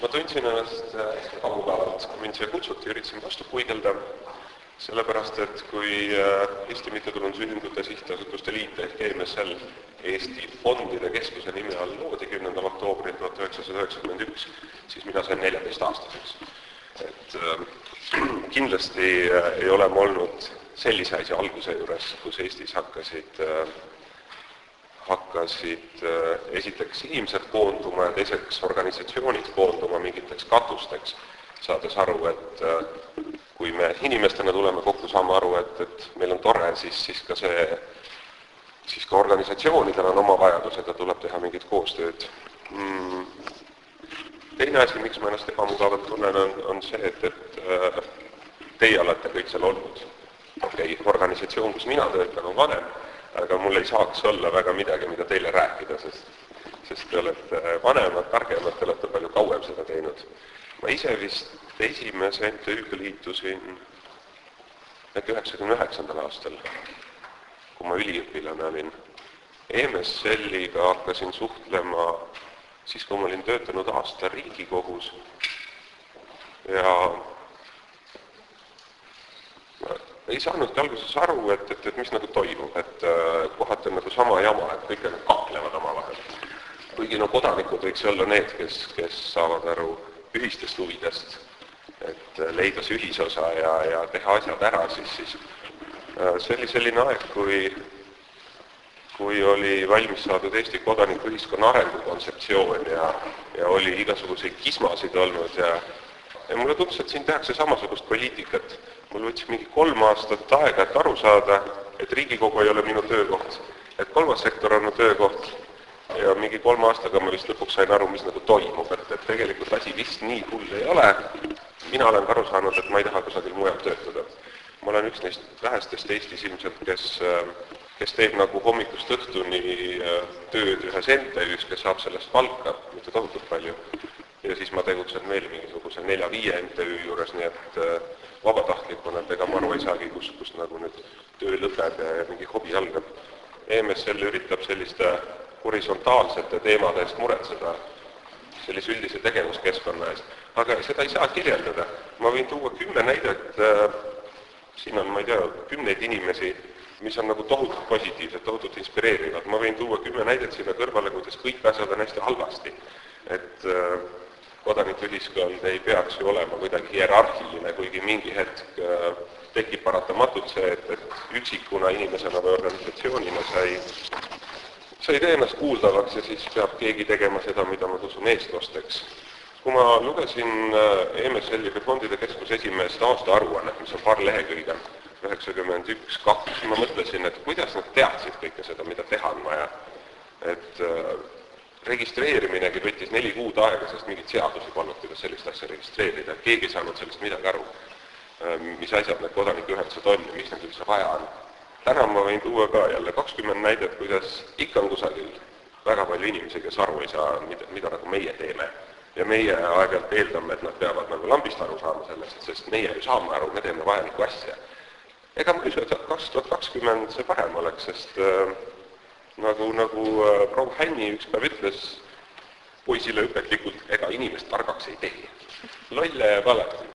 ma tundsin ennast hästi ebamugavalt, kui mind siia kutsuti, üritasin vastu puigelda, sellepärast et kui äh, Eesti Mittetulundusühingute Sihtasutuste Liit ehk EMSL Eesti Fondide Keskuse nime all loodi kümnendal oktoobril tuhat üheksasada üheksakümmend üks, siis mina sain neljateistaastaseks. et äh, kindlasti äh, ei ole ma olnud sellise asja alguse juures, kus Eestis hakkasid äh, hakkasid äh, esiteks inimesed koonduma ja teiseks organisatsioonid koonduma mingiteks katusteks, saades aru, et äh, kui me inimestena tuleme kokku, saame aru, et, et meil on tore, siis, siis ka see, siis ka organisatsioonidel on oma vajadused ja tuleb teha mingit koostööd mm.. teine asi, miks ma ennast ebamugavalt tunnen, on, on see, et, et äh, teie olete kõik seal olnud. okei okay,, organisatsioon, kus mina töötan, on vanem aga mul ei saaks olla väga midagi, mida teile rääkida, sest, sest te olete vanemad, targemad, te olete palju kauem seda teinud. ma ise vist esimese MTÜ-ga liitusin äkki üheksakümne üheksandal aastal, kui ma üliõpilane olin. EMSL-iga hakkasin suhtlema siis, kui ma olin töötanud aasta Riigikogus ja ei saanudki alguses aru, et, et, et mis nagu toimub, et äh, kohati on nagu sama jama, et kõik nagu kaklevad omavahel. kuigi no kodanikud võiks olla need, kes, kes saavad aru ühistest huvidest, et äh, leida see ühisosa ja, ja teha asjad ära, siis, siis äh, see oli selline aeg, kui kui oli valmis saadud Eesti kodanikuühiskonna arengukontseptsioon ja, ja oli igasuguseid kismasid olnud ja ja mulle tundus, et siin tehakse samasugust poliitikat. Mul võttis mingi kolm aastat aega, et aru saada, et Riigikogu ei ole minu töökoht, et kolmas sektor on mu töökoht. Ja mingi kolme aastaga ma vist lõpuks sain aru, mis nagu toimub, et, et tegelikult asi vist nii hull ei ole, mina olen ka aru saanud, et ma ei taha kusagil mujal töötada. ma olen üks neist vähestest Eestis ilmselt, kes, kes teeb nagu hommikust õhtuni äh, tööd ühes MTÜ-s, kes saab sellest palka, mitte tohutult palju, ja siis ma tegutsen veel mingisuguse nelja-viie MTÜ juures, nii et äh, vabatahtlikuna, et ega ma aru ei saagi, kus, kus nagu nüüd töö lõpeb ja, ja mingi hobi algab. EMSL üritab selliste horisontaalsete teemade eest muretseda, sellise üldise tegevuskeskkonna eest, aga seda ei saa kirjeldada. ma võin tuua kümme näidet äh,, siin on, ma ei tea, kümneid inimesi, mis on nagu tohutult positiivsed, tohutult inspireerivad, ma võin tuua kümme näidet sinna kõrvale, kuidas kõik asjad on hästi halvasti. et äh, kodanikuühiskond ei peaks ju olema kuidagi hierarhiline, kuigi mingi hetk äh, tekib paratamatult see, et, et üksikuna inimesena või organisatsioonina sa ei, sa ei tee ennast kuuldavaks ja siis peab keegi tegema seda, mida ma kutsun eestlasteks. kui ma lugesin äh, EMSL-i või Fondide Keskuse esimest aastaaruannet, mis on paar lehekülge, üheksakümmend üks, kaks, ma mõtlesin, et kuidas nad teadsid kõike seda, mida teha on vaja. et äh, registreeriminegi võttis neli kuud aega, sest mingeid seadusi polnud, kuidas sellist asja registreerida, keegi ei saanud sellest midagi aru, ähm, mis asjad need kodanikuühendused on ja miks neid üldse vaja on. täna ma võin tuua ka jälle kakskümmend näidet, kuidas ikka on kusagil väga palju inimesi, kes aru ei saa, mida, mida nagu meie teeme. ja meie aeg-ajalt eeldame, et nad peavad nagu lambist aru saama sellest, sest meie ju saame aru, me teeme vajalikku asja. ega ma ei usu, et kaks tuhat kakskümmend see parem oleks, sest äh, nagu, nagu äh, proua Hänni üks päev ütles poisile õpetlikult, ega inimest targaks ei tee. lolle jääb alati.